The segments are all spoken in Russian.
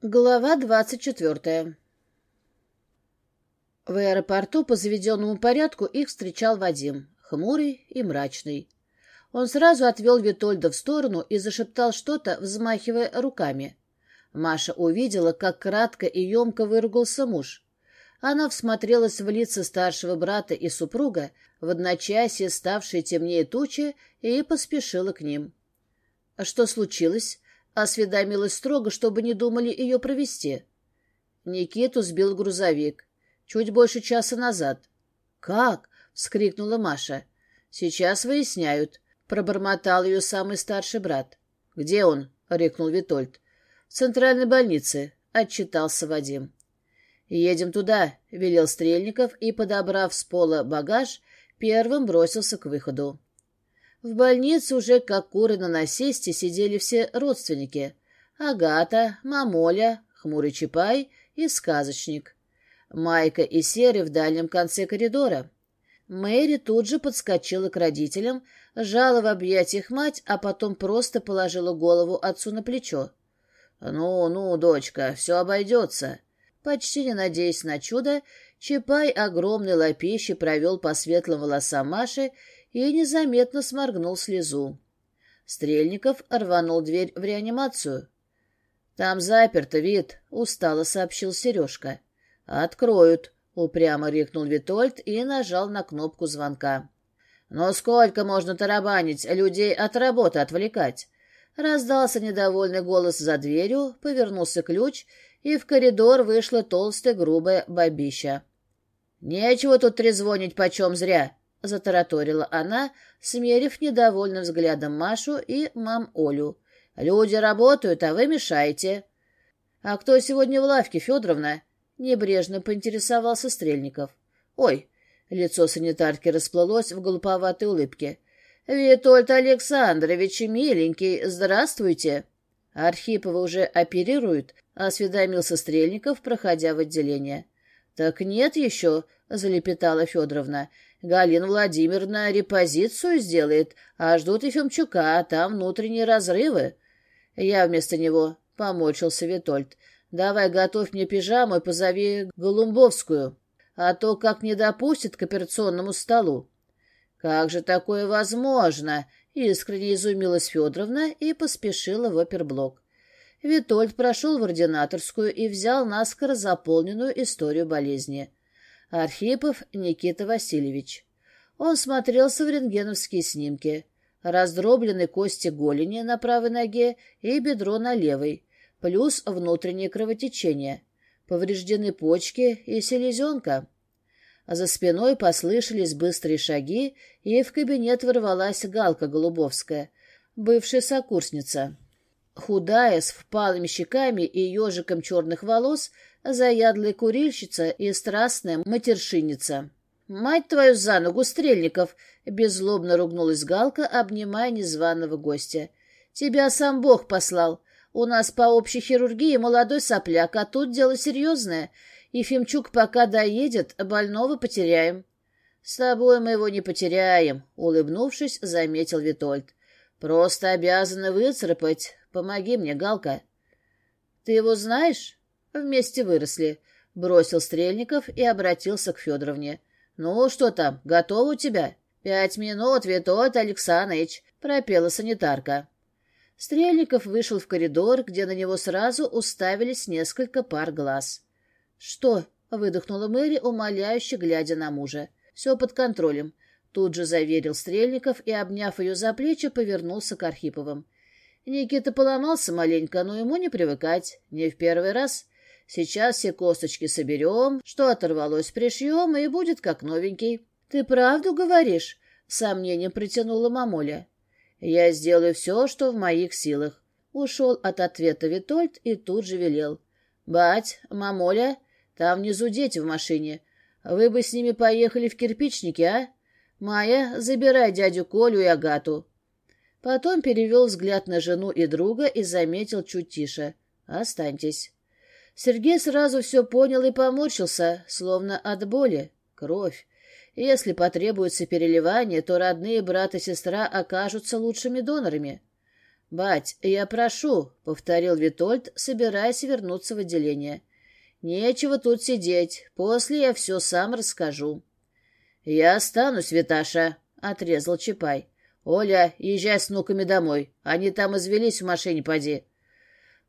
Глава двадцать четвертая. В аэропорту по заведенному порядку их встречал Вадим, хмурый и мрачный. Он сразу отвел Витольда в сторону и зашептал что-то, взмахивая руками. Маша увидела, как кратко и емко выругался муж. Она всмотрелась в лица старшего брата и супруга, в одночасье ставшие темнее тучи, и поспешила к ним. А «Что случилось?» Осведомилась строго, чтобы не думали ее провести. Никиту сбил грузовик. Чуть больше часа назад. «Как?» — вскрикнула Маша. «Сейчас выясняют», — пробормотал ее самый старший брат. «Где он?» — рекнул Витольд. «В центральной больнице», — отчитался Вадим. «Едем туда», — велел Стрельников и, подобрав с пола багаж, первым бросился к выходу. В больнице уже как куры на насесте сидели все родственники. Агата, Мамоля, Хмурый Чапай и Сказочник. Майка и Серый в дальнем конце коридора. Мэри тут же подскочила к родителям, жала в объятиях мать, а потом просто положила голову отцу на плечо. «Ну, ну, дочка, все обойдется». Почти не надеясь на чудо, Чапай огромной лапищей провел по светлым волосам Маши и незаметно сморгнул слезу. Стрельников рванул дверь в реанимацию. «Там заперто, вид», — устало сообщил Сережка. «Откроют», — упрямо рикнул Витольд и нажал на кнопку звонка. «Но «Ну сколько можно тарабанить, людей от работы отвлекать?» Раздался недовольный голос за дверью, повернулся ключ, и в коридор вышла толстая грубая бабища. «Нечего тут трезвонить почем зря. Затараторила она, смерив недовольным взглядом Машу и мам Олю. «Люди работают, а вы мешаете». «А кто сегодня в лавке, Федоровна?» Небрежно поинтересовался Стрельников. «Ой!» — лицо санитарки расплылось в голуповатой улыбке. «Витольд Александрович, миленький, здравствуйте!» Архипова уже оперирует, осведомился Стрельников, проходя в отделение. «Так нет еще», — залепетала Федоровна. Галина Владимировна репозицию сделает, а ждут и Фемчука, а там внутренние разрывы. Я вместо него помочился Витольд. Давай готовь мне пижаму и позови Голумбовскую, а то как не допустит к операционному столу. Как же такое возможно? Искренне изумилась Федоровна и поспешила в оперблок. Витольд прошел в ординаторскую и взял наскоро заполненную историю болезни. Архипов Никита Васильевич. Он смотрелся в рентгеновские снимки. Раздроблены кости голени на правой ноге и бедро на левой, плюс внутреннее кровотечение. Повреждены почки и селезенка. За спиной послышались быстрые шаги, и в кабинет ворвалась Галка Голубовская, бывшая сокурсница. Худая, с впалыми щеками и ежиком черных волос — заядлый курильщица и страстная матершинница, «Мать твою за ногу, Стрельников!» — беззлобно ругнулась Галка, обнимая незваного гостя. «Тебя сам Бог послал. У нас по общей хирургии молодой сопляк, а тут дело серьезное. И Фимчук пока доедет, больного потеряем». «С тобой мы его не потеряем», — улыбнувшись, заметил Витольд. «Просто обязаны выцарапать. Помоги мне, Галка». «Ты его знаешь?» Вместе выросли. Бросил Стрельников и обратился к Федоровне. «Ну, что там, готово у тебя?» «Пять минут, Витот Александрович», — пропела санитарка. Стрельников вышел в коридор, где на него сразу уставились несколько пар глаз. «Что?» — выдохнула Мэри, умоляюще глядя на мужа. «Все под контролем», — тут же заверил Стрельников и, обняв ее за плечи, повернулся к Архиповым. «Никита поломался маленько, но ему не привыкать. Не в первый раз. Сейчас все косточки соберем, что оторвалось пришьем, и будет как новенький. — Ты правду говоришь? — сомнением притянула мамуля. — Я сделаю все, что в моих силах. Ушел от ответа Витольд и тут же велел. — Бать, мамуля, там внизу дети в машине. Вы бы с ними поехали в кирпичники, а? Майя, забирай дядю Колю и Агату. Потом перевел взгляд на жену и друга и заметил чуть тише. — Останьтесь. Сергей сразу все понял и поморщился, словно от боли. Кровь. Если потребуется переливание, то родные брат и сестра окажутся лучшими донорами. «Бать, я прошу», — повторил Витольд, собираясь вернуться в отделение. «Нечего тут сидеть. После я все сам расскажу». «Я останусь, Виташа», — отрезал Чапай. «Оля, езжай с внуками домой. Они там извелись в машине, поди».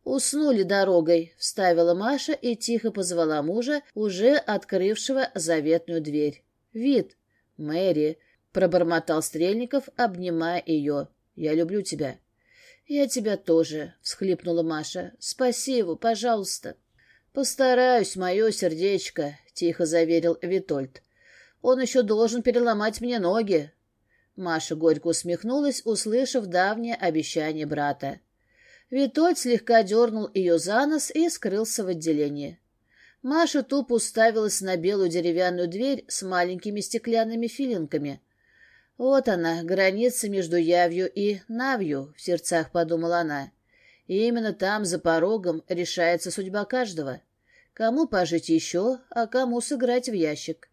«Уснули дорогой», — вставила Маша и тихо позвала мужа, уже открывшего заветную дверь. «Вид, Мэри», — пробормотал Стрельников, обнимая ее. «Я люблю тебя». «Я тебя тоже», — всхлипнула Маша. «Спаси его, пожалуйста». «Постараюсь, мое сердечко», — тихо заверил Витольд. «Он еще должен переломать мне ноги». Маша горько усмехнулась, услышав давнее обещание брата. Витольд слегка дернул ее за нос и скрылся в отделении. Маша тупо уставилась на белую деревянную дверь с маленькими стеклянными филинками. «Вот она, граница между явью и навью», — в сердцах подумала она. «И именно там, за порогом, решается судьба каждого. Кому пожить еще, а кому сыграть в ящик».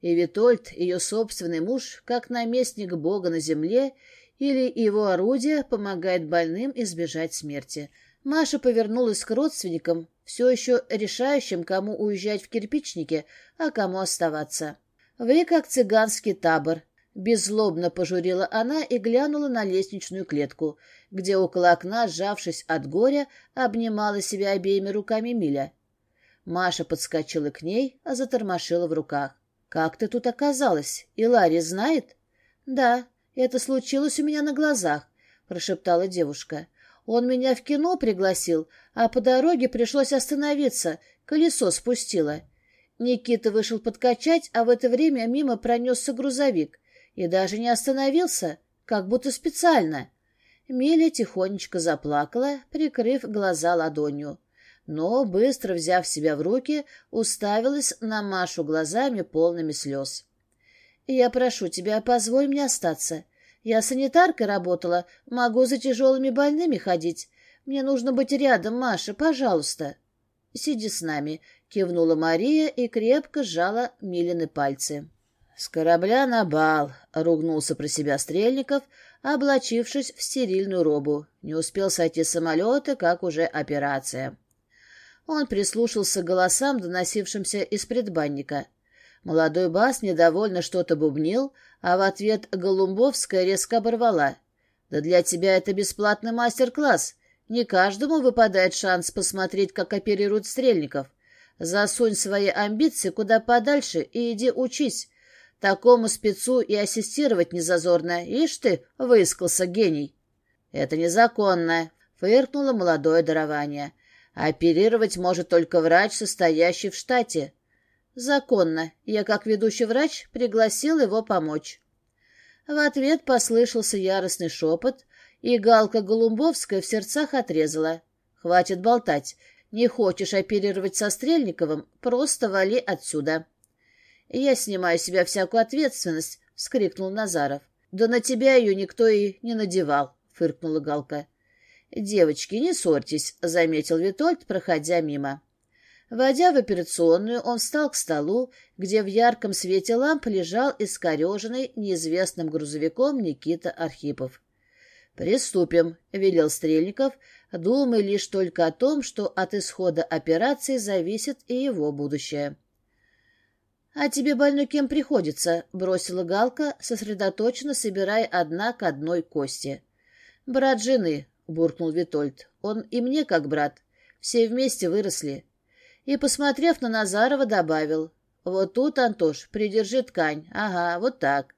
И Витольд, ее собственный муж, как наместник Бога на земле или его орудие помогает больным избежать смерти. Маша повернулась к родственникам, все еще решающим, кому уезжать в кирпичнике, а кому оставаться. «Вы как цыганский табор», — беззлобно пожурила она и глянула на лестничную клетку, где около окна, сжавшись от горя, обнимала себя обеими руками Миля. Маша подскочила к ней, а затормошила в руках. «Как ты тут оказалась? И Ларри знает?» «Да, «Это случилось у меня на глазах», — прошептала девушка. «Он меня в кино пригласил, а по дороге пришлось остановиться, колесо спустило». Никита вышел подкачать, а в это время мимо пронесся грузовик и даже не остановился, как будто специально. Миля тихонечко заплакала, прикрыв глаза ладонью. Но, быстро взяв себя в руки, уставилась на Машу глазами полными слез. Я прошу тебя, позволь мне остаться. Я санитаркой работала, могу за тяжелыми больными ходить. Мне нужно быть рядом, Маша, пожалуйста. Сиди с нами, кивнула Мария и крепко сжала Милины пальцы. С корабля на бал, ругнулся про себя Стрельников, облачившись в стерильную робу. Не успел сойти с самолета, как уже операция. Он прислушался к голосам, доносившимся из предбанника — Молодой бас недовольно что-то бубнил, а в ответ Голумбовская резко оборвала. «Да для тебя это бесплатный мастер-класс. Не каждому выпадает шанс посмотреть, как оперируют стрельников. Засунь свои амбиции куда подальше и иди учись. Такому спецу и ассистировать незазорно. Ишь ты, выискался гений». «Это незаконно», — фыркнуло молодое дарование. «Оперировать может только врач, состоящий в штате». Законно. Я, как ведущий врач, пригласил его помочь. В ответ послышался яростный шепот, и Галка Голумбовская в сердцах отрезала. «Хватит болтать. Не хочешь оперировать со Стрельниковым? Просто вали отсюда». «Я снимаю с себя всякую ответственность», — вскрикнул Назаров. «Да на тебя ее никто и не надевал», — фыркнула Галка. «Девочки, не ссорьтесь», — заметил Витольд, проходя мимо. Войдя в операционную, он встал к столу, где в ярком свете ламп лежал искореженный неизвестным грузовиком Никита Архипов. «Приступим», — велел Стрельников, думая лишь только о том, что от исхода операции зависит и его будущее. «А тебе больной кем приходится?» — бросила Галка, сосредоточенно собирая одна к одной кости. «Брат жены», — буркнул Витольд. «Он и мне как брат. Все вместе выросли» и, посмотрев на Назарова, добавил. «Вот тут, Антош, придержи ткань. Ага, вот так».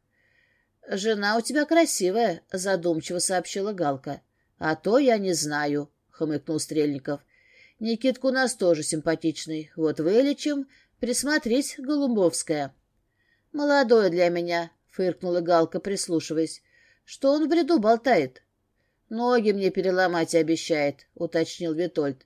«Жена у тебя красивая», — задумчиво сообщила Галка. «А то я не знаю», — хмыкнул Стрельников. «Никитка у нас тоже симпатичный. Вот вылечим. Присмотрись, Голумбовская». Молодое для меня», — фыркнула Галка, прислушиваясь. «Что он в бреду болтает?» «Ноги мне переломать обещает», — уточнил Витольд.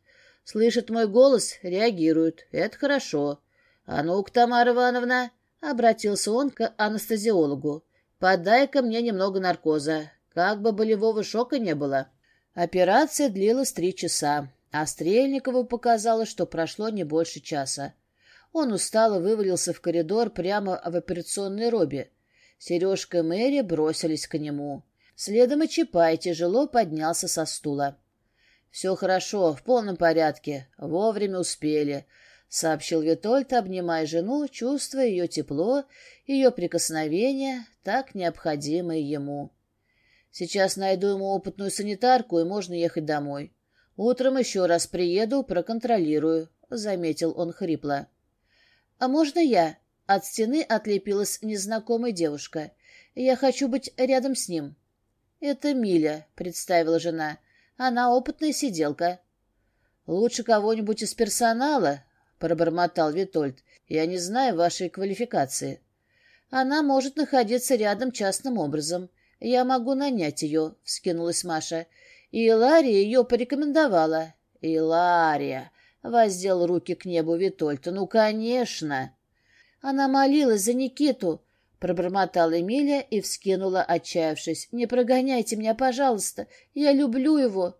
Слышат мой голос, реагируют, Это хорошо. А ну-ка, Тамара Ивановна, обратился он к анестезиологу. Подай-ка мне немного наркоза, как бы болевого шока не было. Операция длилась три часа, а Стрельникову показалось, что прошло не больше часа. Он устало вывалился в коридор прямо в операционной робе. Сережка и Мэри бросились к нему. Следом и Чапай тяжело поднялся со стула. «Все хорошо, в полном порядке. Вовремя успели», — сообщил Витольд, обнимая жену, чувствуя ее тепло, ее прикосновение, так необходимое ему. «Сейчас найду ему опытную санитарку, и можно ехать домой. Утром еще раз приеду, проконтролирую», — заметил он хрипло. «А можно я?» От стены отлепилась незнакомая девушка. «Я хочу быть рядом с ним». «Это Миля», — представила жена. Она опытная сиделка. Лучше кого-нибудь из персонала, пробормотал Витольд. Я не знаю вашей квалификации. Она может находиться рядом частным образом. Я могу нанять ее, вскинулась Маша. И Лария ее порекомендовала. И Лария воздел руки к небу Витольд. Ну, конечно. Она молилась за Никиту, Пробормотала Эмилия и вскинула, отчаявшись. «Не прогоняйте меня, пожалуйста! Я люблю его!»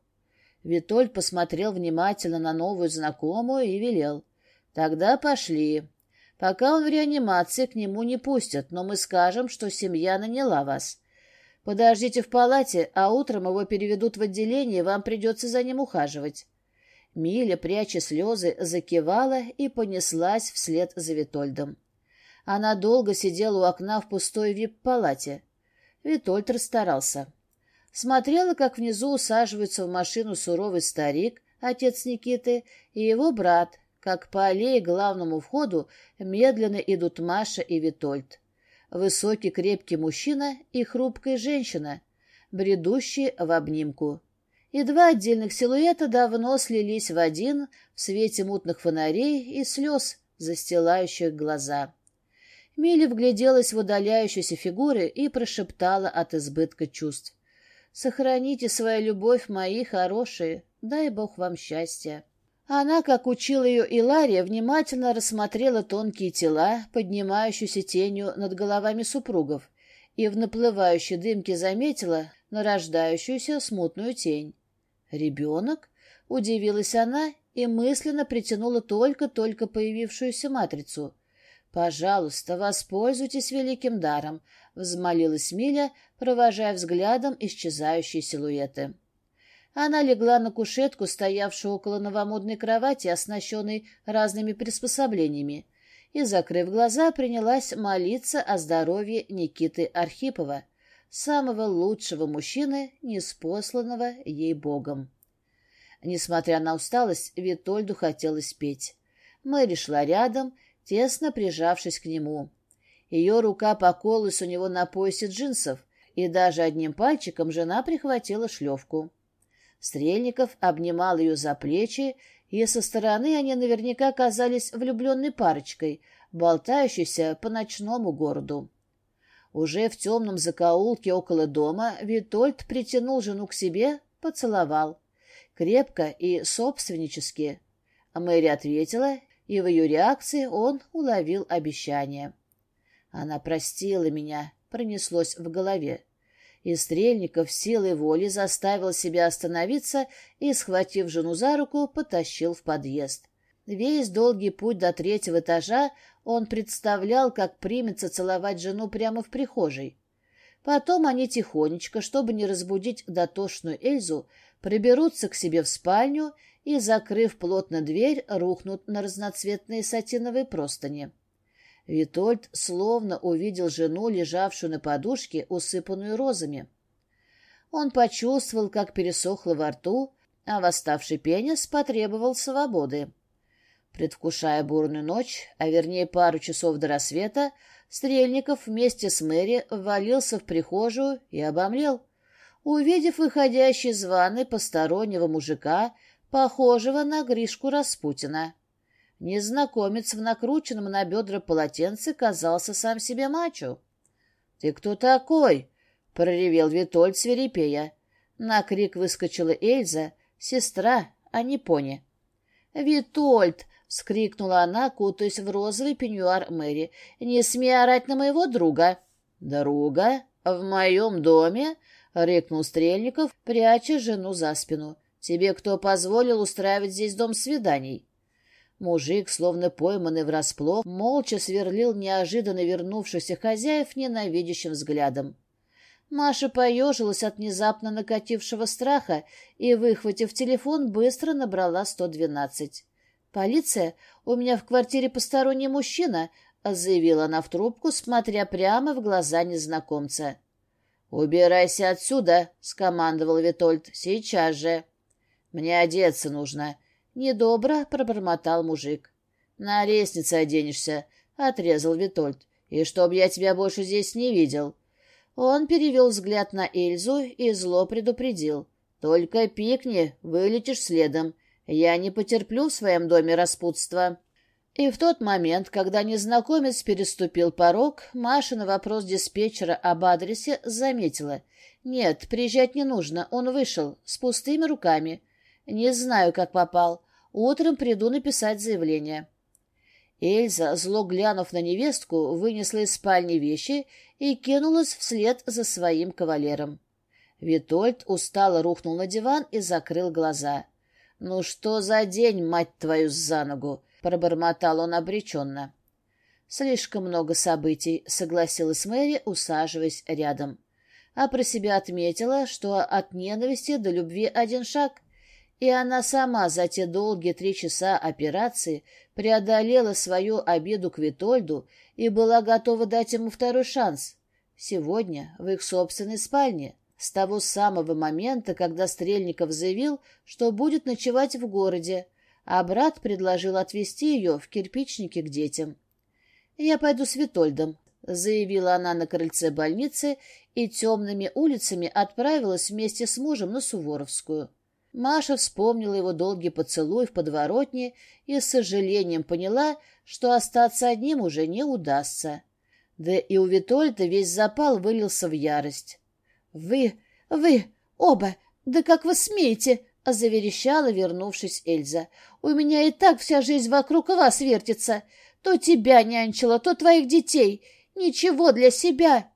Витоль посмотрел внимательно на новую знакомую и велел. «Тогда пошли. Пока он в реанимации, к нему не пустят, но мы скажем, что семья наняла вас. Подождите в палате, а утром его переведут в отделение, и вам придется за ним ухаживать». Миля, пряча слезы, закивала и понеслась вслед за Витольдом. Она долго сидела у окна в пустой вип-палате. Витольд расстарался. Смотрела, как внизу усаживаются в машину суровый старик, отец Никиты, и его брат, как по аллее к главному входу медленно идут Маша и Витольд. Высокий крепкий мужчина и хрупкая женщина, бредущие в обнимку. И два отдельных силуэта давно слились в один в свете мутных фонарей и слез, застилающих глаза. Миля вгляделась в удаляющуюся фигуры и прошептала от избытка чувств. «Сохраните свою любовь, мои хорошие, дай Бог вам счастья». Она, как учила ее Илария, внимательно рассмотрела тонкие тела, поднимающуюся тенью над головами супругов, и в наплывающей дымке заметила нарождающуюся смутную тень. «Ребенок?» — удивилась она и мысленно притянула только-только появившуюся матрицу — «Пожалуйста, воспользуйтесь великим даром», — взмолилась Миля, провожая взглядом исчезающие силуэты. Она легла на кушетку, стоявшую около новомодной кровати, оснащенной разными приспособлениями, и, закрыв глаза, принялась молиться о здоровье Никиты Архипова, самого лучшего мужчины, неспосланного ей Богом. Несмотря на усталость, Витольду хотелось петь. Мэри шла рядом — тесно прижавшись к нему. Ее рука поколась у него на поясе джинсов, и даже одним пальчиком жена прихватила шлевку. Стрельников обнимал ее за плечи, и со стороны они наверняка казались влюбленной парочкой, болтающейся по ночному городу. Уже в темном закоулке около дома Витольд притянул жену к себе, поцеловал. Крепко и собственнически. Мэри ответила и в ее реакции он уловил обещание. Она простила меня, пронеслось в голове. И Стрельников силой воли заставил себя остановиться и, схватив жену за руку, потащил в подъезд. Весь долгий путь до третьего этажа он представлял, как примется целовать жену прямо в прихожей. Потом они тихонечко, чтобы не разбудить дотошную Эльзу, приберутся к себе в спальню и, закрыв плотно дверь, рухнут на разноцветные сатиновые простыни. Витольд словно увидел жену, лежавшую на подушке, усыпанную розами. Он почувствовал, как пересохло во рту, а восставший пенис потребовал свободы. Предвкушая бурную ночь, а вернее пару часов до рассвета, Стрельников вместе с Мэри ввалился в прихожую и обомлел. Увидев выходящий из ванной постороннего мужика, похожего на Гришку Распутина. Незнакомец в накрученном на бедра полотенце казался сам себе мачо. — Ты кто такой? — проревел Витольд свирепея. На крик выскочила Эльза, сестра, а не пони. — Витольд! — вскрикнула она, кутаясь в розовый пеньюар Мэри. — Не смей орать на моего друга! — Друга? В моем доме? — рыкнул Стрельников, пряча жену за спину. — Тебе кто позволил устраивать здесь дом свиданий?» Мужик, словно пойманный врасплох, молча сверлил неожиданно вернувшихся хозяев ненавидящим взглядом. Маша поежилась от внезапно накатившего страха и, выхватив телефон, быстро набрала 112. «Полиция, у меня в квартире посторонний мужчина», — заявила она в трубку, смотря прямо в глаза незнакомца. «Убирайся отсюда», — скомандовал Витольд, — «сейчас же». «Мне одеться нужно». Недобро пробормотал мужик. «На лестнице оденешься», — отрезал Витольд. «И чтоб я тебя больше здесь не видел». Он перевел взгляд на Эльзу и зло предупредил. «Только пикни, вылетишь следом. Я не потерплю в своем доме распутства». И в тот момент, когда незнакомец переступил порог, Маша на вопрос диспетчера об адресе заметила. «Нет, приезжать не нужно, он вышел, с пустыми руками. «Не знаю, как попал. Утром приду написать заявление». Эльза, зло глянув на невестку, вынесла из спальни вещи и кинулась вслед за своим кавалером. Витольд устало рухнул на диван и закрыл глаза. «Ну что за день, мать твою, за ногу!» — пробормотал он обреченно. «Слишком много событий», — согласилась Мэри, усаживаясь рядом. А про себя отметила, что от ненависти до любви один шаг, и она сама за те долгие три часа операции преодолела свою обиду к Витольду и была готова дать ему второй шанс. Сегодня, в их собственной спальне, с того самого момента, когда Стрельников заявил, что будет ночевать в городе, а брат предложил отвезти ее в кирпичники к детям. «Я пойду с Витольдом», — заявила она на крыльце больницы и темными улицами отправилась вместе с мужем на Суворовскую. Маша вспомнила его долгий поцелуй в подворотне и с сожалением поняла, что остаться одним уже не удастся. Да и у Витольда весь запал вылился в ярость. «Вы, вы, оба, да как вы смеете!» — заверещала, вернувшись Эльза. «У меня и так вся жизнь вокруг вас вертится. То тебя нянчила, то твоих детей. Ничего для себя!»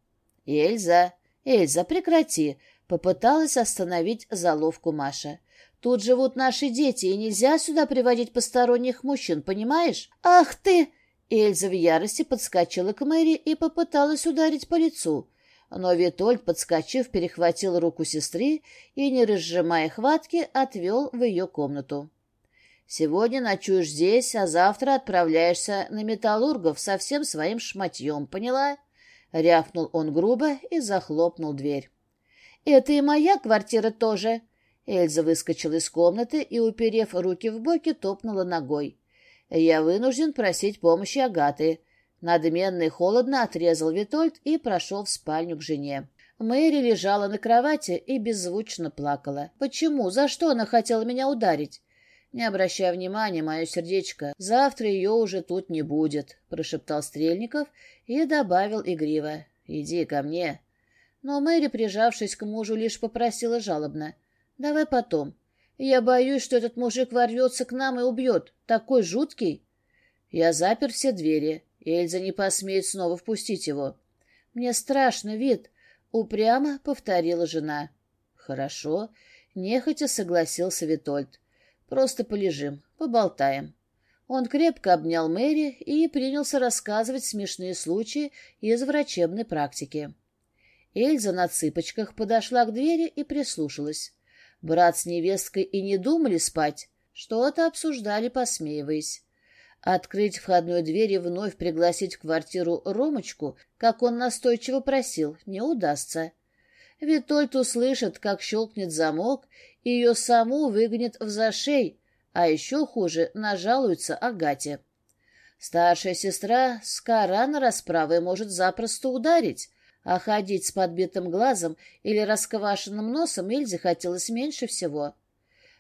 «Эльза, Эльза, прекрати!» попыталась остановить заловку Маша. Тут живут наши дети, и нельзя сюда приводить посторонних мужчин, понимаешь? Ах ты!» Эльза в ярости подскочила к Мэри и попыталась ударить по лицу. Но Витольд, подскочив, перехватил руку сестры и, не разжимая хватки, отвел в ее комнату. «Сегодня ночуешь здесь, а завтра отправляешься на металлургов со всем своим шматьем, поняла?» Рявкнул он грубо и захлопнул дверь. Это и моя квартира тоже. Эльза выскочила из комнаты и, уперев руки в боки, топнула ногой. Я вынужден просить помощи Агаты. Надменно и холодно отрезал Витольд и прошел в спальню к жене. Мэри лежала на кровати и беззвучно плакала. Почему? За что она хотела меня ударить? Не обращая внимания, мое сердечко, завтра ее уже тут не будет, прошептал Стрельников и добавил игриво. Иди ко мне. Но Мэри, прижавшись к мужу, лишь попросила жалобно. «Давай потом. Я боюсь, что этот мужик ворвется к нам и убьет. Такой жуткий!» Я запер все двери. Эльза не посмеет снова впустить его. «Мне страшно, вид!» — упрямо повторила жена. «Хорошо», — нехотя согласился Витольд. «Просто полежим, поболтаем». Он крепко обнял Мэри и принялся рассказывать смешные случаи из врачебной практики. Эльза на цыпочках подошла к двери и прислушалась. Брат с невесткой и не думали спать, что-то обсуждали, посмеиваясь. Открыть входную дверь и вновь пригласить в квартиру Ромочку, как он настойчиво просил, не удастся. Витольд услышит, как щелкнет замок, и ее саму выгонят в зашей, а еще хуже нажалуется Агате. Старшая сестра с кора на расправы может запросто ударить, а ходить с подбитым глазом или расквашенным носом Эльзе хотелось меньше всего.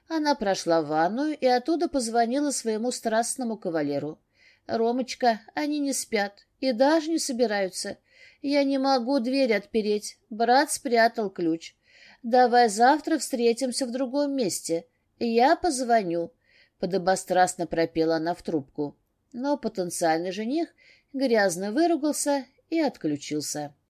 Она прошла в ванную и оттуда позвонила своему страстному кавалеру. «Ромочка, они не спят и даже не собираются. Я не могу дверь отпереть. Брат спрятал ключ. Давай завтра встретимся в другом месте. Я позвоню», — подобострастно пропела она в трубку. Но потенциальный жених грязно выругался и отключился.